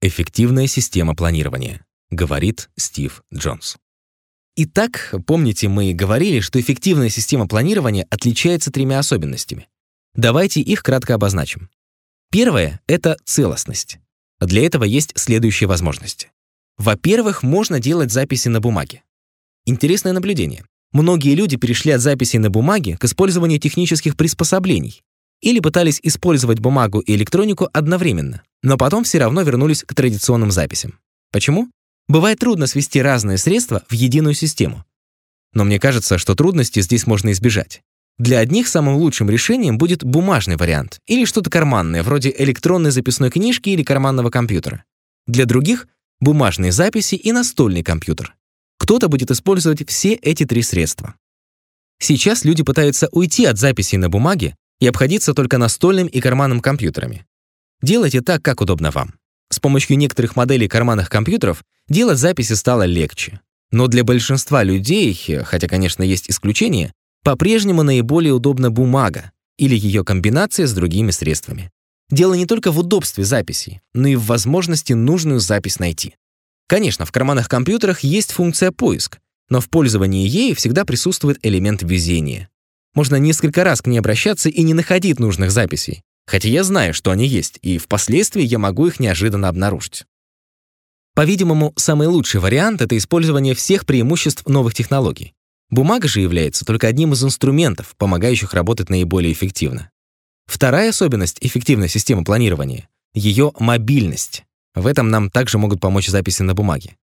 Эффективная система планирования, говорит Стив Джонс. Итак, помните, мы говорили, что эффективная система планирования отличается тремя особенностями. Давайте их кратко обозначим. Первое — это целостность. Для этого есть следующие возможности. Во-первых, можно делать записи на бумаге. Интересное наблюдение. Многие люди перешли от записей на бумаге к использованию технических приспособлений или пытались использовать бумагу и электронику одновременно, но потом все равно вернулись к традиционным записям. Почему? Бывает трудно свести разные средства в единую систему. Но мне кажется, что трудности здесь можно избежать. Для одних самым лучшим решением будет бумажный вариант или что-то карманное, вроде электронной записной книжки или карманного компьютера. Для других — бумажные записи и настольный компьютер. Кто-то будет использовать все эти три средства. Сейчас люди пытаются уйти от записей на бумаге и обходиться только настольным и карманным компьютерами. Делайте так, как удобно вам. С помощью некоторых моделей карманных компьютеров делать записи стало легче. Но для большинства людей, хотя, конечно, есть исключения, по-прежнему наиболее удобна бумага или ее комбинация с другими средствами. Дело не только в удобстве записи, но и в возможности нужную запись найти. Конечно, в карманных компьютерах есть функция поиск, но в пользовании ею всегда присутствует элемент везения. Можно несколько раз к ней обращаться и не находить нужных записей, хотя я знаю, что они есть, и впоследствии я могу их неожиданно обнаружить. По-видимому, самый лучший вариант — это использование всех преимуществ новых технологий. Бумага же является только одним из инструментов, помогающих работать наиболее эффективно. Вторая особенность эффективной системы планирования — ее мобильность. В этом нам также могут помочь записи на бумаге.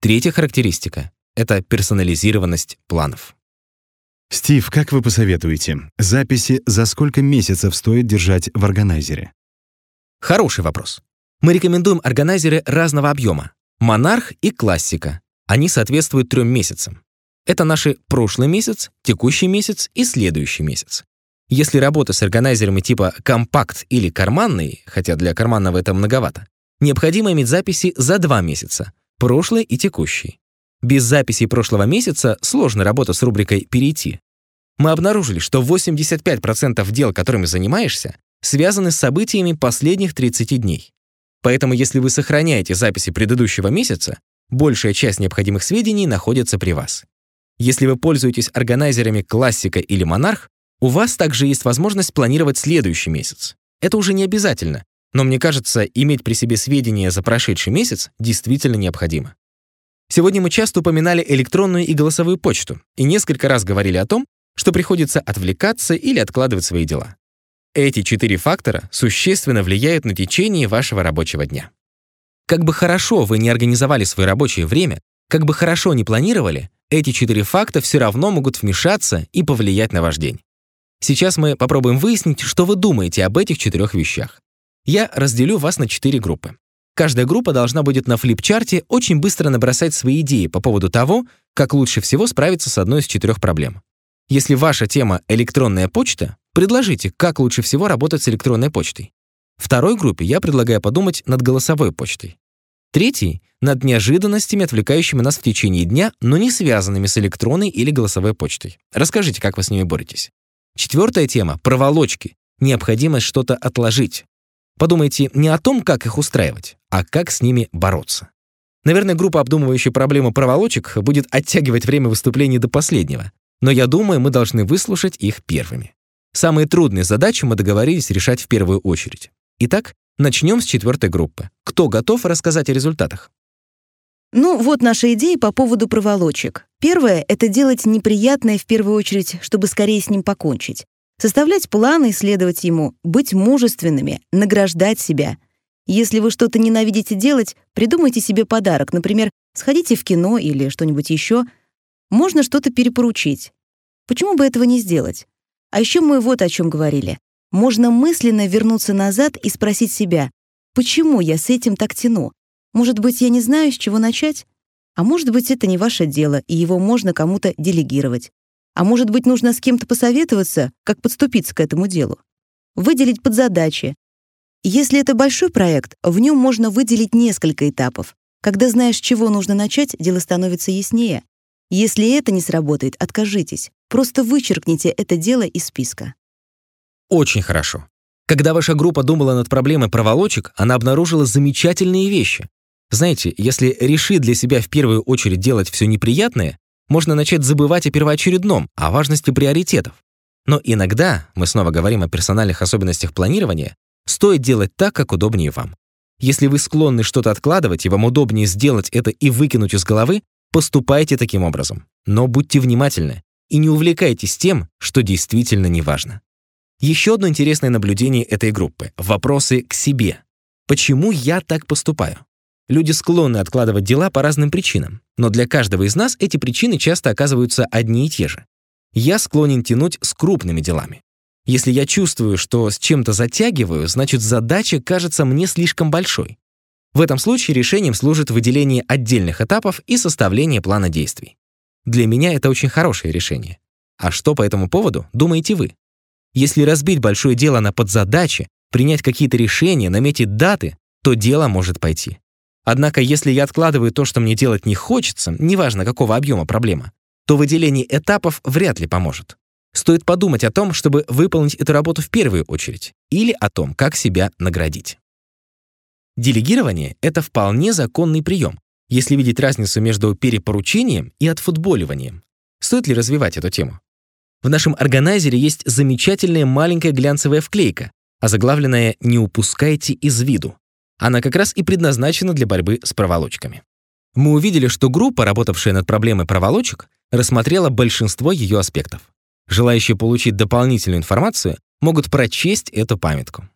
Третья характеристика — это персонализированность планов. Стив, как вы посоветуете, записи за сколько месяцев стоит держать в органайзере? Хороший вопрос. Мы рекомендуем органайзеры разного объема. Монарх и классика. Они соответствуют трем месяцам. Это наши прошлый месяц, текущий месяц и следующий месяц. Если работа с органайзерами типа компакт или карманный, хотя для карманного это многовато, необходимо иметь записи за два месяца, прошлый и текущий. Без записей прошлого месяца сложно работать с рубрикой «Перейти». Мы обнаружили, что 85% дел, которыми занимаешься, связаны с событиями последних 30 дней. Поэтому если вы сохраняете записи предыдущего месяца, большая часть необходимых сведений находится при вас. Если вы пользуетесь органайзерами «Классика» или «Монарх», у вас также есть возможность планировать следующий месяц. Это уже не обязательно, но мне кажется, иметь при себе сведения за прошедший месяц действительно необходимо. Сегодня мы часто упоминали электронную и голосовую почту и несколько раз говорили о том, что приходится отвлекаться или откладывать свои дела. Эти четыре фактора существенно влияют на течение вашего рабочего дня. Как бы хорошо вы не организовали свое рабочее время, как бы хорошо не планировали, эти четыре факта все равно могут вмешаться и повлиять на ваш день. Сейчас мы попробуем выяснить, что вы думаете об этих четырех вещах. Я разделю вас на четыре группы. Каждая группа должна будет на флипчарте очень быстро набросать свои идеи по поводу того, как лучше всего справиться с одной из четырех проблем. Если ваша тема электронная почта, предложите, как лучше всего работать с электронной почтой. Второй группе я предлагаю подумать над голосовой почтой. Третий — над неожиданностями, отвлекающими нас в течение дня, но не связанными с электронной или голосовой почтой. Расскажите, как вы с ними боретесь. Четвертая тема — проволочки. Необходимость что-то отложить. Подумайте не о том, как их устраивать, а как с ними бороться. Наверное, группа, обдумывающая проблему проволочек, будет оттягивать время выступлений до последнего. Но я думаю, мы должны выслушать их первыми. Самые трудные задачи мы договорились решать в первую очередь. Итак, начнем с четвертой группы. Кто готов рассказать о результатах? Ну, вот наша идея по поводу проволочек. Первое — это делать неприятное в первую очередь, чтобы скорее с ним покончить. Составлять планы, исследовать ему, быть мужественными, награждать себя. Если вы что-то ненавидите делать, придумайте себе подарок, например, сходите в кино или что-нибудь еще. Можно что-то перепоручить. Почему бы этого не сделать? А еще мы вот о чем говорили. Можно мысленно вернуться назад и спросить себя, почему я с этим так тяну? Может быть, я не знаю, с чего начать? А может быть, это не ваше дело, и его можно кому-то делегировать. А может быть, нужно с кем-то посоветоваться, как подступиться к этому делу? Выделить подзадачи. Если это большой проект, в нем можно выделить несколько этапов. Когда знаешь, с чего нужно начать, дело становится яснее. Если это не сработает, откажитесь. Просто вычеркните это дело из списка. Очень хорошо. Когда ваша группа думала над проблемой проволочек, она обнаружила замечательные вещи. Знаете, если решить для себя в первую очередь делать все неприятное, можно начать забывать о первоочередном, о важности приоритетов. Но иногда, мы снова говорим о персональных особенностях планирования, стоит делать так, как удобнее вам. Если вы склонны что-то откладывать, и вам удобнее сделать это и выкинуть из головы, поступайте таким образом. Но будьте внимательны и не увлекайтесь тем, что действительно не важно. Еще одно интересное наблюдение этой группы — вопросы к себе. Почему я так поступаю? Люди склонны откладывать дела по разным причинам, но для каждого из нас эти причины часто оказываются одни и те же. Я склонен тянуть с крупными делами. Если я чувствую, что с чем-то затягиваю, значит задача кажется мне слишком большой. В этом случае решением служит выделение отдельных этапов и составление плана действий. Для меня это очень хорошее решение. А что по этому поводу думаете вы? Если разбить большое дело на подзадачи, принять какие-то решения, наметить даты, то дело может пойти. Однако, если я откладываю то, что мне делать не хочется, неважно какого объема проблема, то выделение этапов вряд ли поможет. Стоит подумать о том, чтобы выполнить эту работу в первую очередь, или о том, как себя наградить. Делегирование — это вполне законный прием, если видеть разницу между перепоручением и отфутболиванием. Стоит ли развивать эту тему? В нашем органайзере есть замечательная маленькая глянцевая вклейка, озаглавленная «Не упускайте из виду». Она как раз и предназначена для борьбы с проволочками. Мы увидели, что группа, работавшая над проблемой проволочек, рассмотрела большинство ее аспектов. Желающие получить дополнительную информацию могут прочесть эту памятку.